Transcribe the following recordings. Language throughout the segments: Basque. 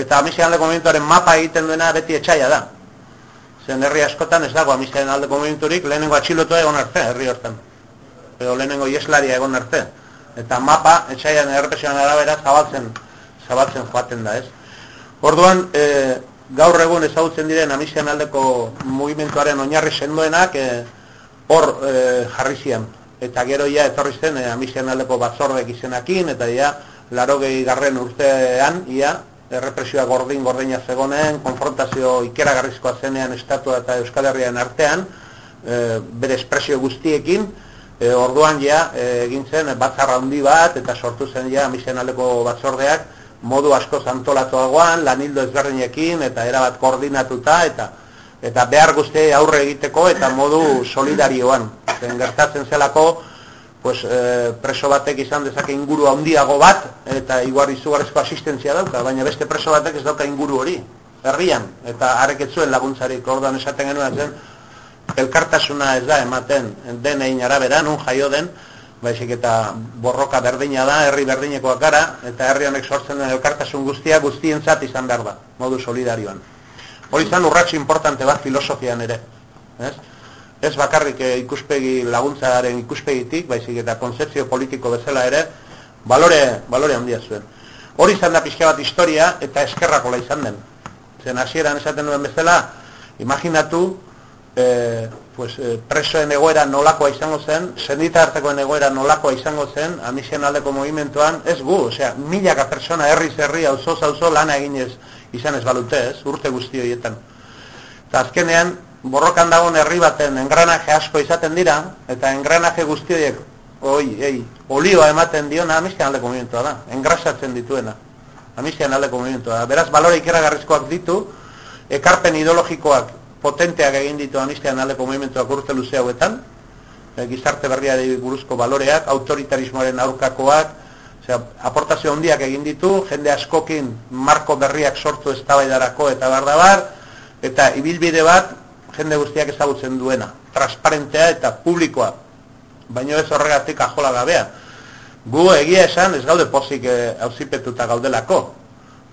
eta amizien aldeko momentuaren mapa egiten duena beti etxaila da. Zen herri askotan ez dago amizien aldeko momenturik, lehenengo atxilotua egon arte, herri hortan. Edo lehenengo ieslaria egon arte. Eta mapa etxailan errepresioan arabera zabaltzen, zabaltzen joaten da, ez? Orduan, e, gaur egun ezagutzen diren amizien aldeko mugimentuaren oinarri sendoenak e, hor e, jarri zian. Eta gero ja etorri zen e, amizien aldeko batzordek izenakin, eta ja, laro garren urtean, ia, errepresioa gordin gordina zegonen, konfrontazio ikeragarrizkoa zenean estatua eta Euskal Herrian artean, e, bere espresio guztiekin, e, orduan ja e, egin zen batzarra handi bat eta sortu zen ja amizien aldeko batzordeak modu asko zantolatuagoan, lanildo ezberdinekin eta erabat koordinatuta eta eta behar guzti aurre egiteko eta modu solidarioan. Zen gertatzen zelako, pues, e, preso batek izan dezake inguru handiago bat, eta igual izugarrezko asistentzia dauka, baina beste preso batek ez dauka inguru hori, herrian, eta areketzuen laguntzarik, orduan esaten genuen zen, elkartasuna ez da ematen den egin arabera, nun jaio den, baizik eta borroka berdina da, herri berdinekoak gara, eta herri honek sortzen den elkartasun guztia guztientzat izan behar da, modu solidarioan. Hori izan urratxo importante bat filosofian ere. Ez? Ez bakarrik eh, ikuspegi laguntzaren ikuspegitik, baizik eta konzeptzio politiko bezala ere, balore, balore handia zuen. Hori izan da pixka bat historia eta eskerrakola izan den. Zen hasieran esaten duen bezala, imaginatu, e, pues, e, presoen egoera nolakoa izango zen, sendita hartekoen egoera nolakoa izango zen, amizien aldeko movimentuan, ez gu, osea, milaka persona herri zerri, auzo auzo lana eginez izan ez balute, ez, urte guzti horietan. Eta azkenean, borrokan dagoen herri baten engranaje asko izaten dira, eta engranaje guzti horiek, oi, ei, olioa ematen diona, amizkian aldeko momentua da, engrasatzen dituena, amizkian aldeko momentua da. Beraz, balore ikeragarrizkoak ditu, ekarpen ideologikoak potenteak egin ditu amizkian aldeko momentuak urte luze hauetan, e, gizarte berria buruzko baloreak, autoritarismoaren aurkakoak, Osea, aportazio handiak egin ditu, jende askokin marko berriak sortu eztabaidarako eta bardabar, eta ibilbide bat jende guztiak ezagutzen duena, transparentea eta publikoa, baino ez horregatik ajola gabea. Gu egia esan ez gaude pozik hauzipetuta eh, gaudelako,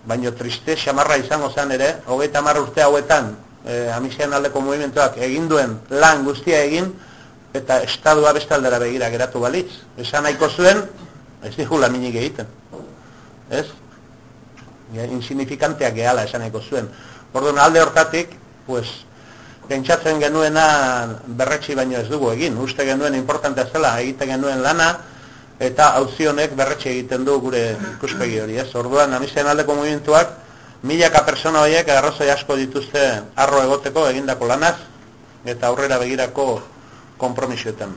baino triste xamarra izango zen ere, hogeita marra urte hauetan, eh, amizian aldeko movimentuak egin duen lan guztia egin, eta estadua bestaldera begira geratu balitz. Esan nahiko zuen, ez dihu laminik egiten. Ez? Insignifikanteak gehala esan nahiko zuen. Orduan alde hortatik, pues, pentsatzen genuena berretsi baino ez dugu egin. Uste genuen importantea zela egiten genuen lana eta auzi honek berretsi egiten du gure ikuspegi hori, ez? Orduan amizien aldeko movimentuak milaka persona horiek arrazoi asko dituzte arro egoteko egindako lanaz eta aurrera begirako konpromisioetan.